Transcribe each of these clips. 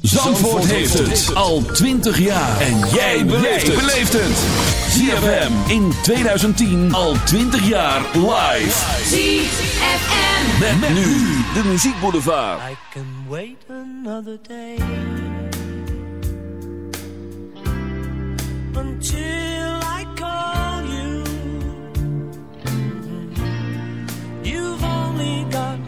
Zandvoort heeft het al 20 jaar. En jij beleeft het. ZFM in 2010 al 20 jaar live. ZFM. Met, met nu de muziekboulevard. I can wait another day Until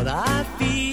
ahora a ti.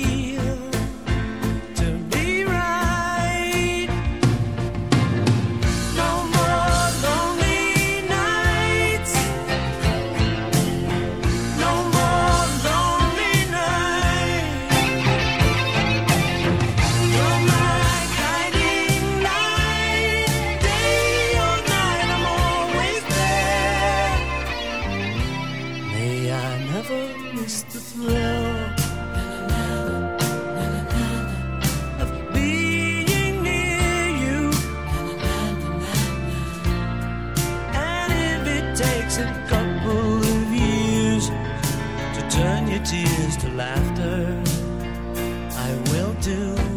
A couple of years to turn your tears to laughter, I will do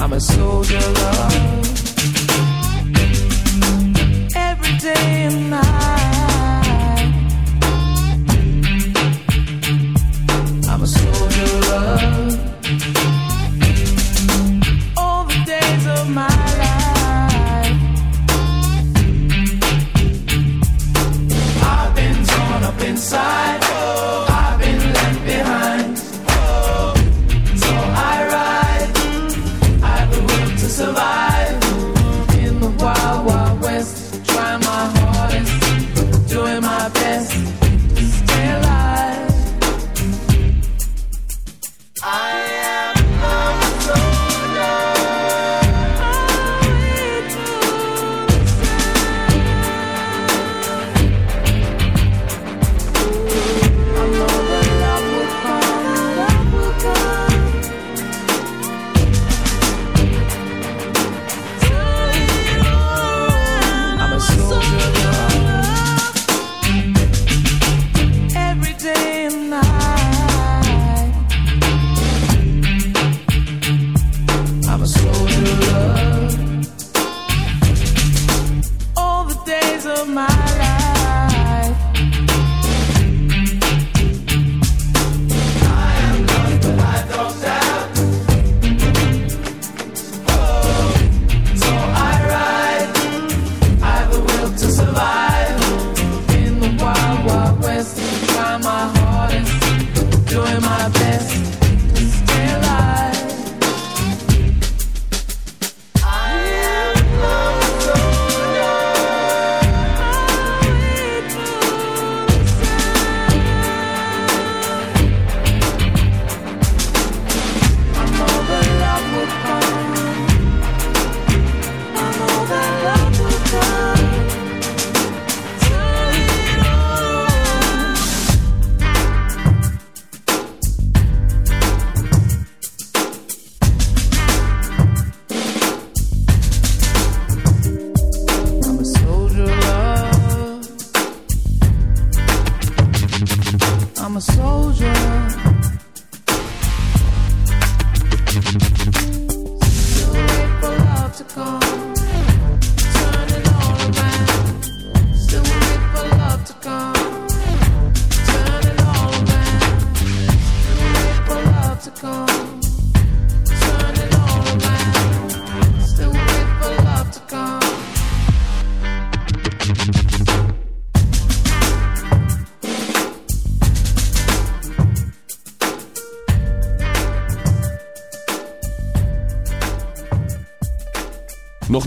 I'm a soldier, love.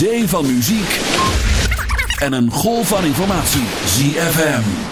Zee van muziek en een golf van informatie. ZFM.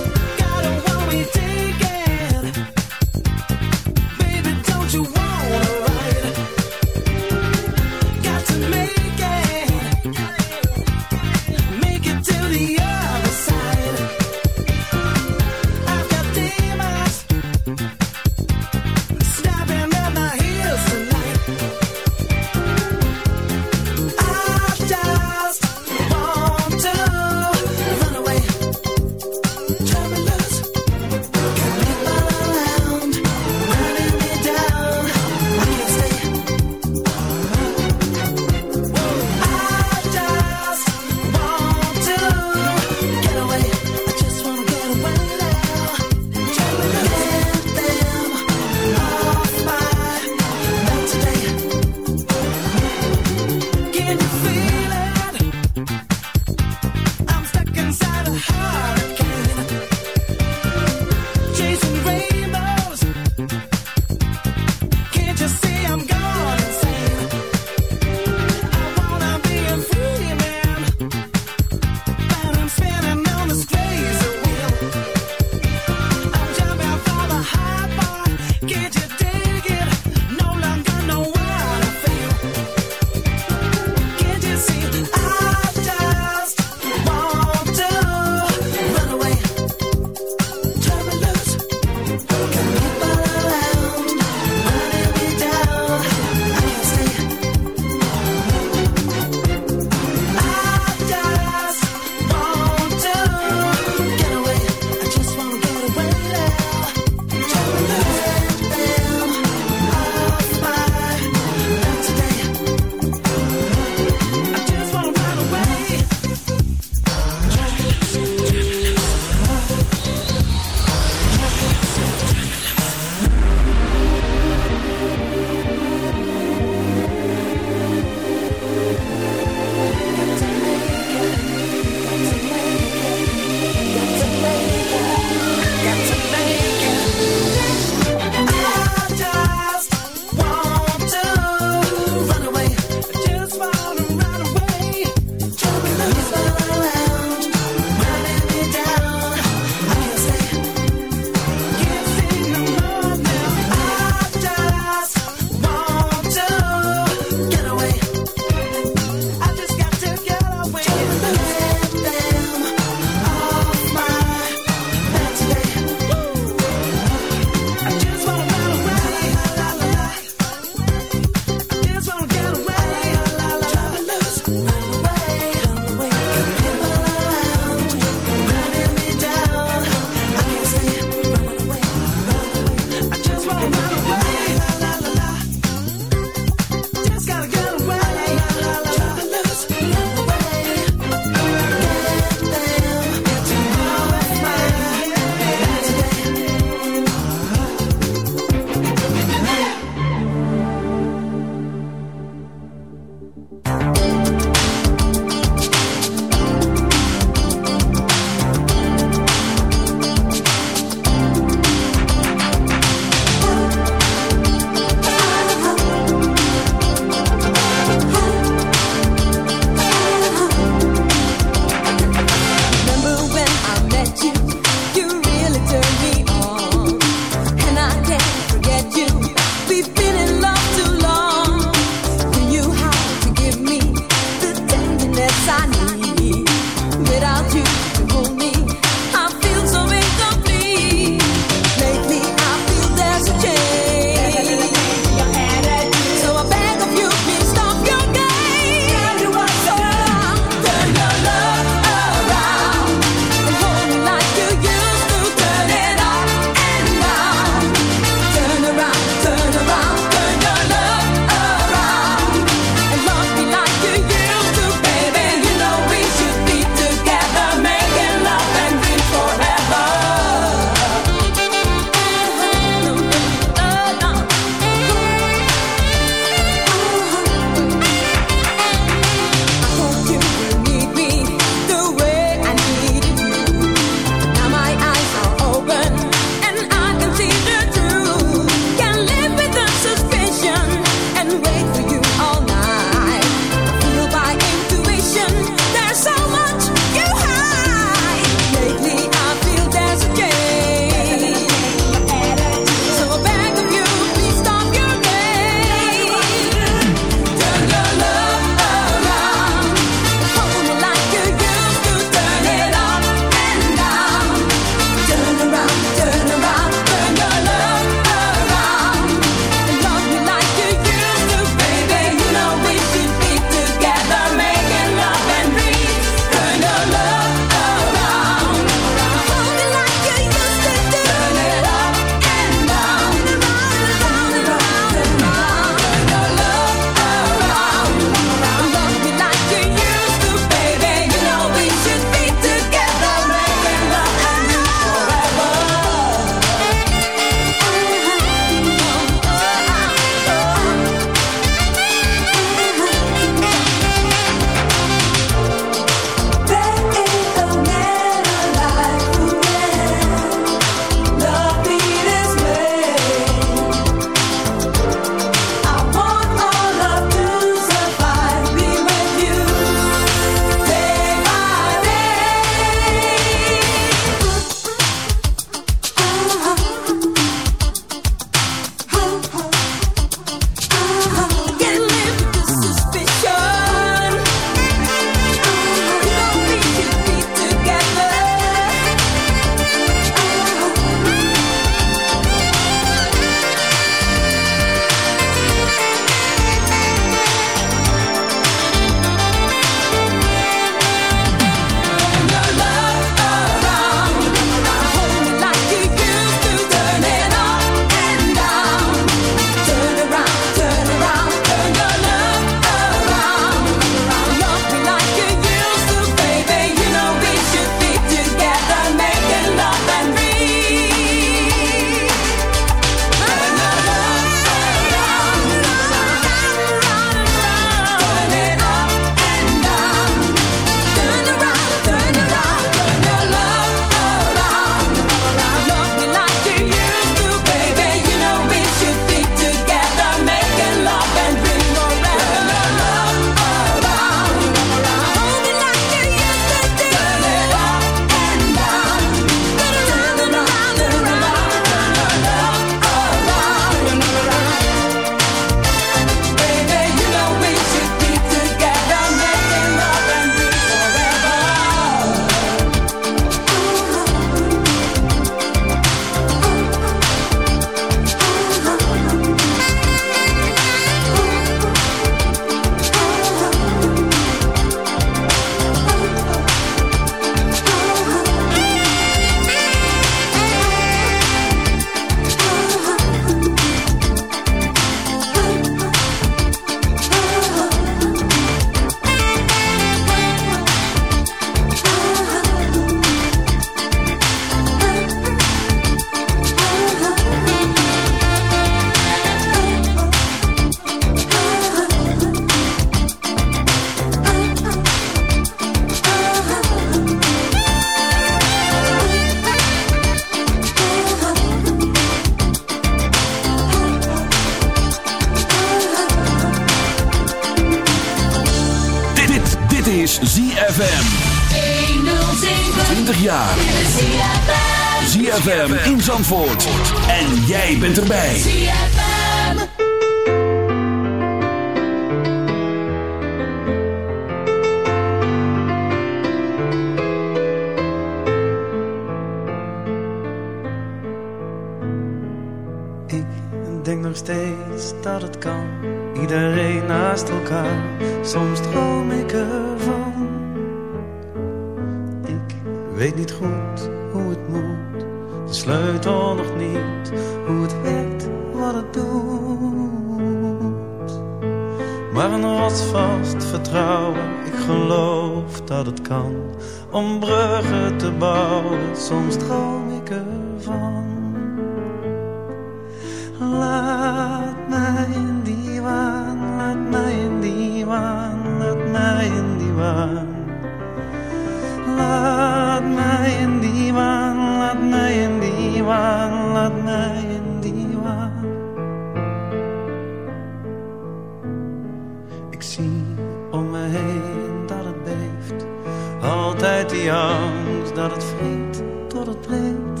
angst dat het vriend tot het breekt.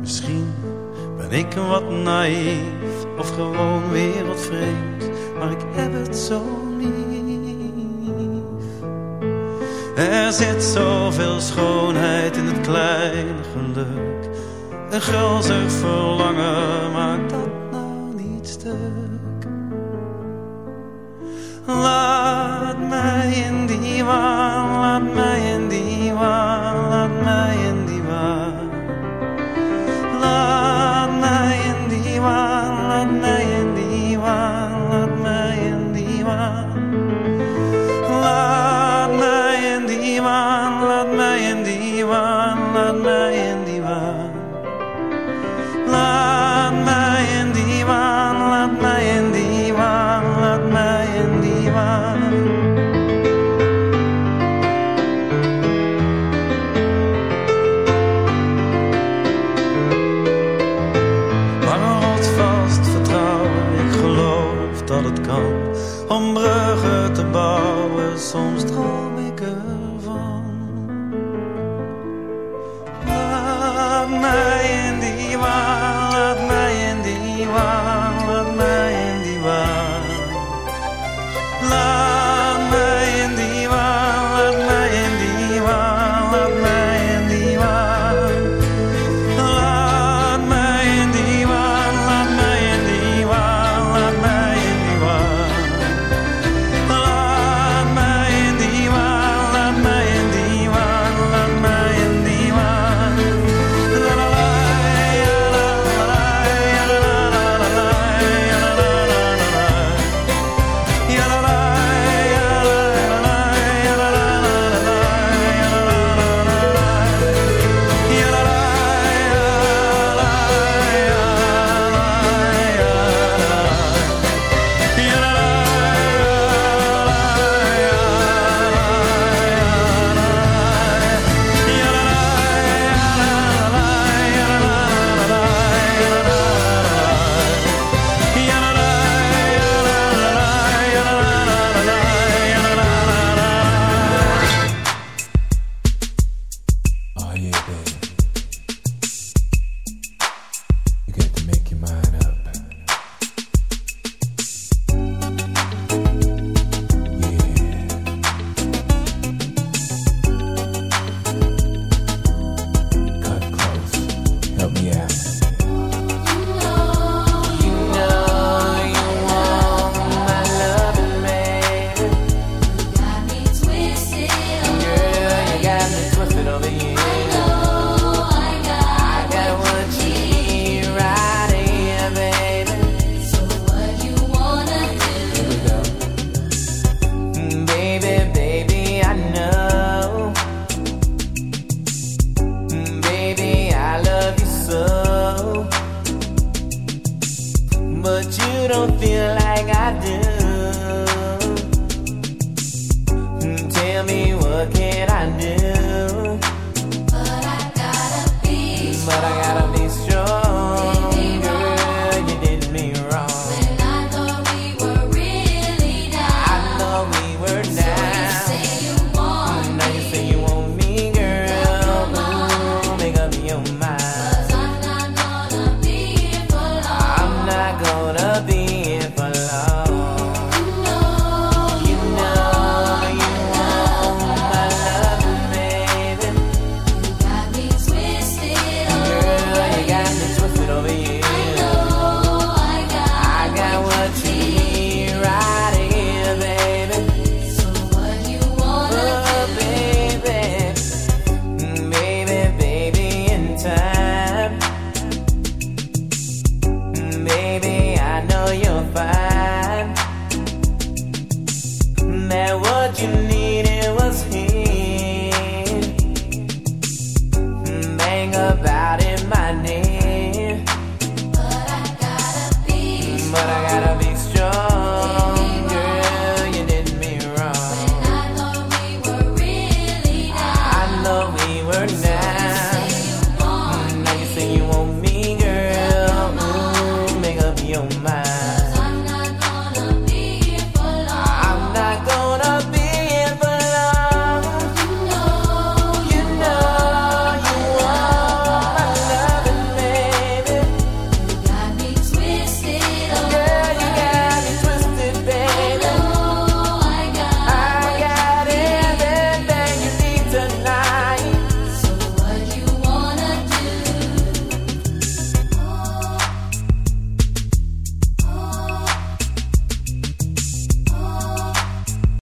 Misschien ben ik een wat naïef of gewoon weer wat vreemd, maar ik heb het zo lief. Er zit zoveel schoonheid in het kleine geluk. Een gulzig verlangen maakt dat nou niet stuk. Laat mij waan, laat mij in die waan.